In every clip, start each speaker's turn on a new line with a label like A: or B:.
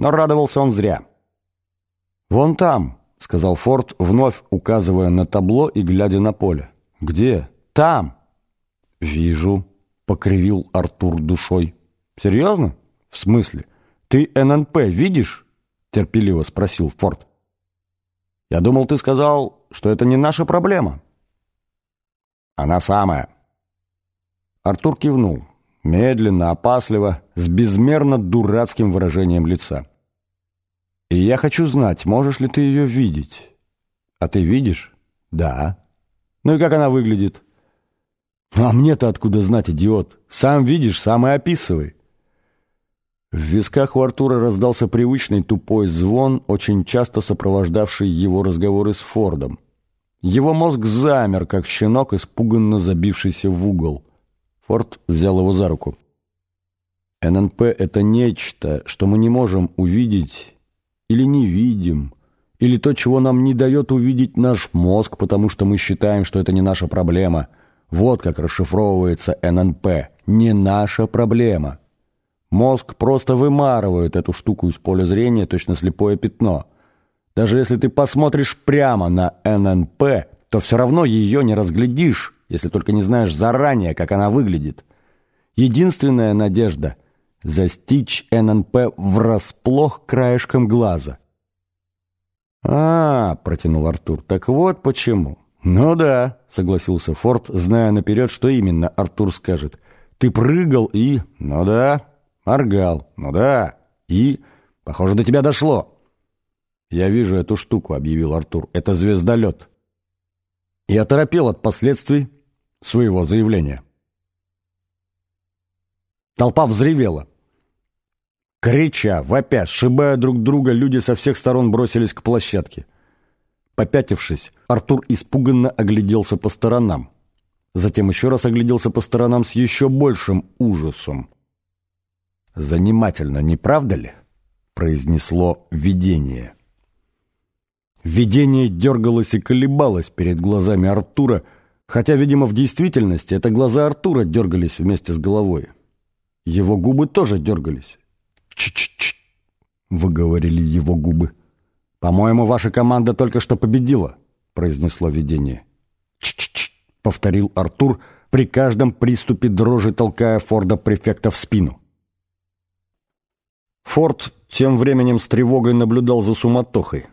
A: Но радовался он зря. «Вон там», — сказал Форд, вновь указывая на табло и глядя на поле. «Где?» «Там». «Вижу», — покривил Артур душой. «Серьезно? В смысле? Ты ННП видишь?» — терпеливо спросил Форд. «Я думал, ты сказал, что это не наша проблема». «Она самая». Артур кивнул, медленно, опасливо, с безмерно дурацким выражением лица. «И я хочу знать, можешь ли ты ее видеть?» «А ты видишь?» «Да». «Ну и как она выглядит?» «А мне-то откуда знать, идиот? Сам видишь, сам и описывай». В висках у Артура раздался привычный тупой звон, очень часто сопровождавший его разговоры с Фордом. Его мозг замер, как щенок, испуганно забившийся в угол. Форд взял его за руку. ННП — это нечто, что мы не можем увидеть или не видим, или то, чего нам не дает увидеть наш мозг, потому что мы считаем, что это не наша проблема. Вот как расшифровывается ННП. Не наша проблема. Мозг просто вымарывает эту штуку из поля зрения, точно слепое пятно. Даже если ты посмотришь прямо на ННП, то все равно ее не разглядишь, если только не знаешь заранее, как она выглядит. Единственная надежда — застичь ННП врасплох краешком глаза. «А, — протянул Артур, — так вот почему». «Ну да», — согласился Форд, зная наперед, что именно Артур скажет. «Ты прыгал и...» «Ну да, Моргал. Ну да. И... Похоже, до тебя дошло. Я вижу эту штуку, объявил Артур. Это звездолет. И оторопел от последствий своего заявления. Толпа взревела. Крича, вопя, сшибая друг друга, люди со всех сторон бросились к площадке. Попятившись, Артур испуганно огляделся по сторонам. Затем еще раз огляделся по сторонам с еще большим ужасом. «Занимательно, не правда ли?» — произнесло видение. Видение дергалось и колебалось перед глазами Артура, хотя, видимо, в действительности это глаза Артура дергались вместе с головой. Его губы тоже дергались. «Ч-ч-ч!» — выговорили его губы. «По-моему, ваша команда только что победила», — произнесло видение. «Ч-ч-ч!» — повторил Артур при каждом приступе дрожи, толкая Форда-префекта в спину. Форд тем временем с тревогой наблюдал за суматохой.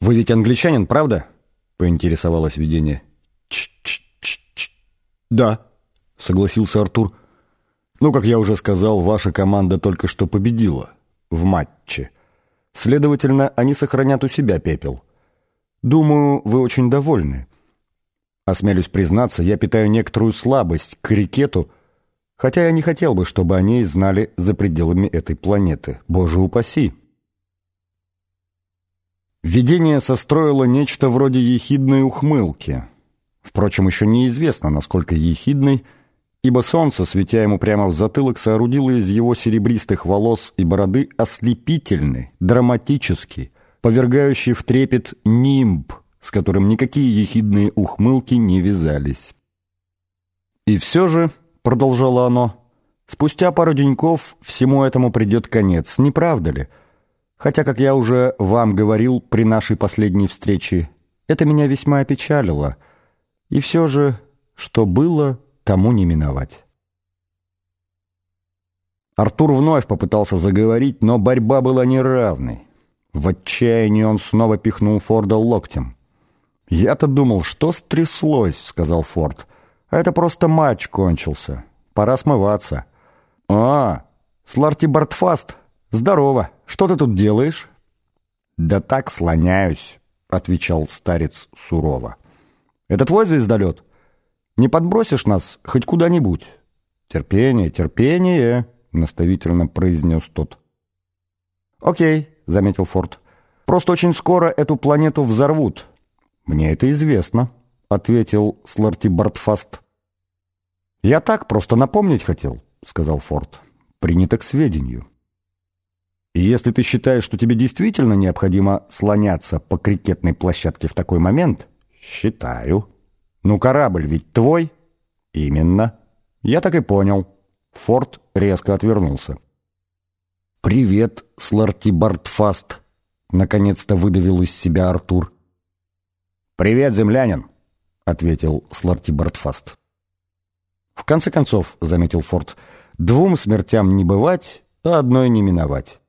A: «Вы ведь англичанин, правда?» — поинтересовалось видение. «Ч-ч-ч-ч». «Да», — согласился Артур. «Ну, как я уже сказал, ваша команда только что победила в матче. Следовательно, они сохранят у себя пепел. Думаю, вы очень довольны. Осмелюсь признаться, я питаю некоторую слабость к крикету, Хотя я не хотел бы, чтобы о ней знали за пределами этой планеты. Боже упаси! Видение состроило нечто вроде ехидной ухмылки. Впрочем, еще неизвестно, насколько ехидной, ибо солнце, светя ему прямо в затылок, соорудило из его серебристых волос и бороды ослепительный, драматический, повергающий в трепет нимб, с которым никакие ехидные ухмылки не вязались. И все же продолжало оно, спустя пару деньков всему этому придет конец, не правда ли? Хотя, как я уже вам говорил при нашей последней встрече, это меня весьма опечалило. И все же, что было, тому не миновать. Артур вновь попытался заговорить, но борьба была неравной. В отчаянии он снова пихнул Форда локтем. «Я-то думал, что стряслось», — сказал Форд. А это просто матч кончился. Пора смываться. А, Сларти Бартфаст, здорово. Что ты тут делаешь? Да так слоняюсь, отвечал старец сурово. Это твой звездолет? Не подбросишь нас хоть куда-нибудь? Терпение, терпение, наставительно произнес тот. Окей, заметил Форд. Просто очень скоро эту планету взорвут. Мне это известно. — ответил Сларти Бартфаст. «Я так просто напомнить хотел», — сказал Форд. «Принято к сведению». «И если ты считаешь, что тебе действительно необходимо слоняться по крикетной площадке в такой момент...» «Считаю». «Ну, корабль ведь твой?» «Именно». «Я так и понял». Форд резко отвернулся. «Привет, Сларти Бартфаст!» — наконец-то выдавил из себя Артур. «Привет, землянин!» — ответил Сларти Бартфаст. «В конце концов, — заметил Форд, — двум смертям не бывать, а одной не миновать».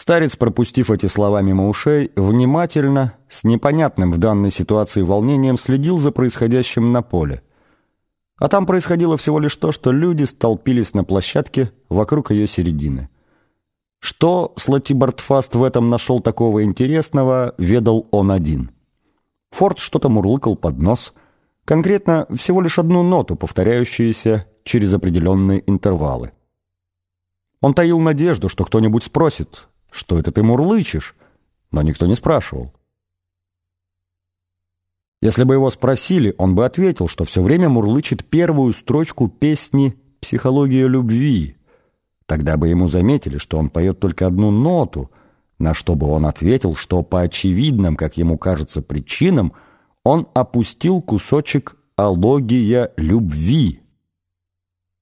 A: Старец, пропустив эти слова мимо ушей, внимательно, с непонятным в данной ситуации волнением следил за происходящим на поле. А там происходило всего лишь то, что люди столпились на площадке вокруг ее середины. Что Слотибартфаст в этом нашел такого интересного, ведал он один. Форд что-то мурлыкал под нос, конкретно всего лишь одну ноту, повторяющуюся через определенные интервалы. Он таил надежду, что кто-нибудь спросит, что это ты мурлычешь, но никто не спрашивал. Если бы его спросили, он бы ответил, что все время мурлычет первую строчку песни «Психология любви». Тогда бы ему заметили, что он поет только одну ноту, на что бы он ответил, что по очевидным, как ему кажется, причинам он опустил кусочек «Алогия любви».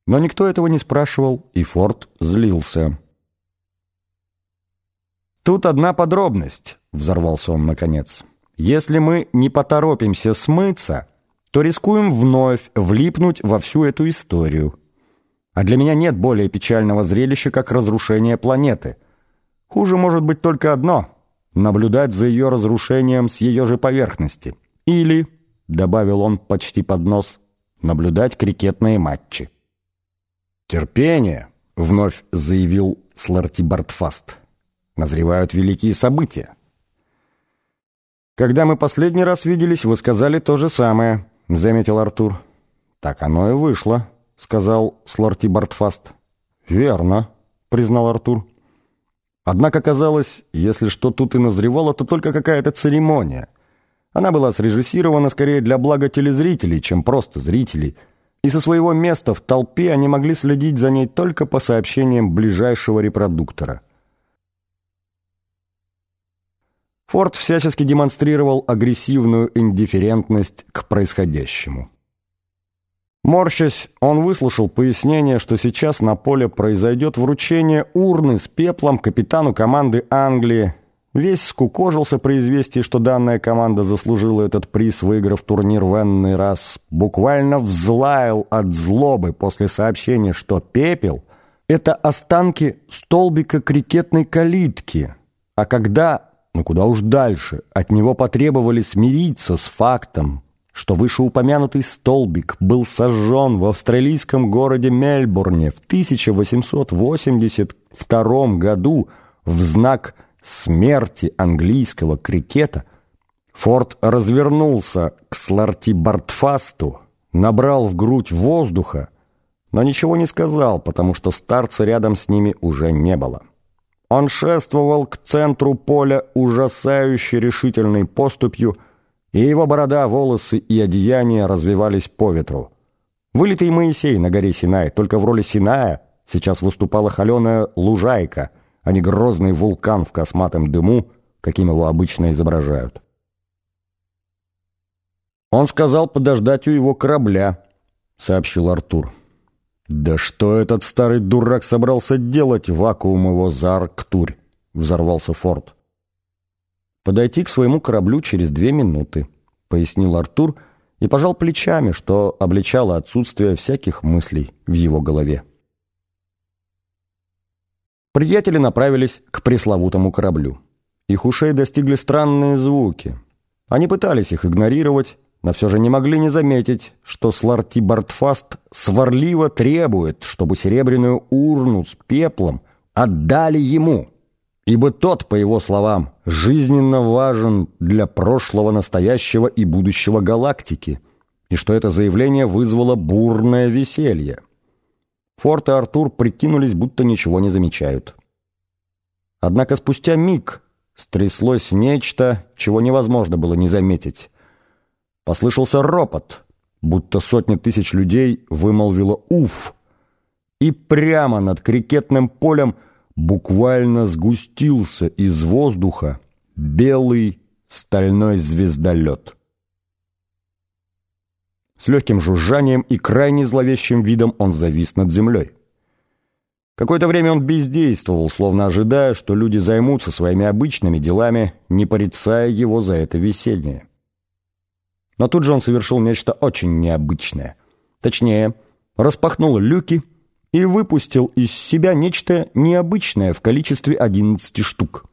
A: Но никто этого не спрашивал, и Форд злился. «Тут одна подробность», — взорвался он наконец. Если мы не поторопимся смыться, то рискуем вновь влипнуть во всю эту историю. А для меня нет более печального зрелища, как разрушение планеты. Хуже может быть только одно — наблюдать за ее разрушением с ее же поверхности. Или, — добавил он почти под нос, — наблюдать крикетные матчи. «Терпение», — вновь заявил Сларти Бартфаст. «Назревают великие события. «Когда мы последний раз виделись, вы сказали то же самое», — заметил Артур. «Так оно и вышло», — сказал Слорти Бартфаст. «Верно», — признал Артур. Однако казалось, если что тут и назревало, то только какая-то церемония. Она была срежиссирована скорее для блага телезрителей, чем просто зрителей, и со своего места в толпе они могли следить за ней только по сообщениям ближайшего репродуктора. Форд всячески демонстрировал агрессивную индифферентность к происходящему. Морщась, он выслушал пояснение, что сейчас на поле произойдет вручение урны с пеплом капитану команды Англии. Весь скукожился при известии, что данная команда заслужила этот приз, выиграв турнир в энный раз. Буквально взлаял от злобы после сообщения, что пепел — это останки столбика крикетной калитки. А когда но куда уж дальше, от него потребовали смириться с фактом, что вышеупомянутый столбик был сожжен в австралийском городе Мельбурне в 1882 году в знак смерти английского крикета, Форд развернулся к Сларти Бартфасту, набрал в грудь воздуха, но ничего не сказал, потому что старца рядом с ними уже не было. Он шествовал к центру поля ужасающе решительной поступью, и его борода, волосы и одеяния развивались по ветру. Вылитый Моисей на горе Синай, только в роли Синая сейчас выступала холеная лужайка, а не грозный вулкан в косматом дыму, каким его обычно изображают. «Он сказал подождать у его корабля», — сообщил Артур. «Да что этот старый дурак собрался делать, вакуум его за Арктурь?» — взорвался Форд. «Подойти к своему кораблю через две минуты», — пояснил Артур и пожал плечами, что обличало отсутствие всяких мыслей в его голове. Приятели направились к пресловутому кораблю. Их ушей достигли странные звуки. Они пытались их игнорировать, но все же не могли не заметить, что Сларти Бартфаст сварливо требует, чтобы серебряную урну с пеплом отдали ему, ибо тот, по его словам, жизненно важен для прошлого, настоящего и будущего галактики, и что это заявление вызвало бурное веселье. Форт и Артур прикинулись, будто ничего не замечают. Однако спустя миг стряслось нечто, чего невозможно было не заметить. Послышался ропот, будто сотни тысяч людей вымолвило «Уф!» И прямо над крикетным полем буквально сгустился из воздуха белый стальной звездолет. С легким жужжанием и крайне зловещим видом он завис над землей. Какое-то время он бездействовал, словно ожидая, что люди займутся своими обычными делами, не порицая его за это веселье. Но тут же он совершил нечто очень необычное. Точнее, распахнул люки и выпустил из себя нечто необычное в количестве 11 штук.